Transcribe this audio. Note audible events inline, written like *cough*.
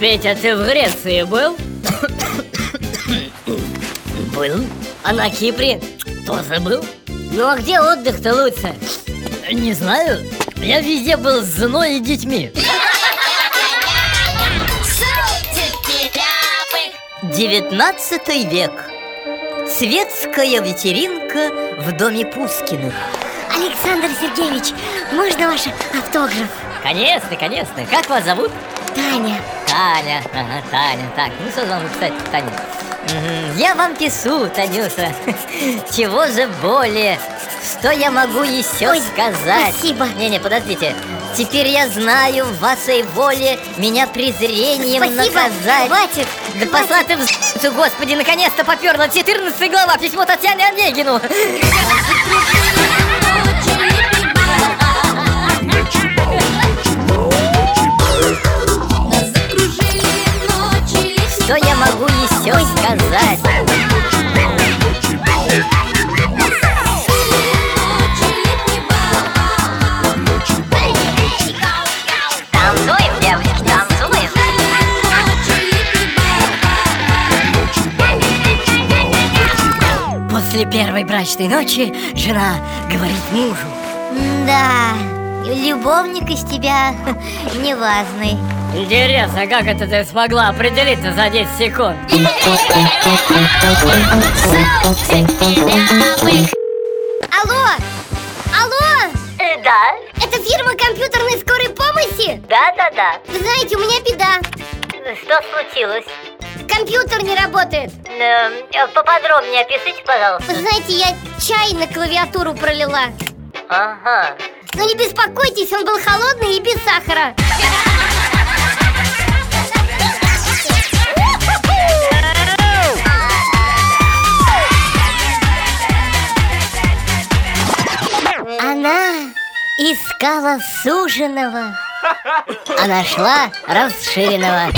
Петя, ты в Греции был? Был? А на Кипре? Тоже был? Ну а где отдых-то лучше? Не знаю. Я везде был с женой и детьми. Девятнадцатый век. Светская вечеринка в доме Пускиных. Александр Сергеевич, можно ваш автограф? Конечно, конечно. Как вас зовут? Таня. Таня. Ага, Таня. Так, ну что вам написать, Таня? Я вам пишу, Танюша. *laughs* Чего же более? Что я могу еще Ой, сказать? спасибо. Не-не, подождите. Теперь я знаю в вашей воле меня презрением Спасибо, наказать. хватит, Да хватит. пошла ты в господи, наконец-то поперла 14 глава, письмо Татьяне Онегину. *laughs* Что я могу еще сказать? Танцуем, девочки, танцуем. После первой брачной ночи жена говорит мужу. Да, любовник из тебя неважный. Интересно, как это ты смогла определиться за 10 секунд? Алло! Алло! Да, Это фирма компьютерной скорой помощи? да-да-да. Вы знаете, у меня беда. Что случилось? Компьютер не работает. Эм, поподробнее опишите, пожалуйста. Вы знаете, я чай на клавиатуру пролила. Ага. Но не беспокойтесь, он был холодный и без сахара. Искала суженого, а нашла расширенного.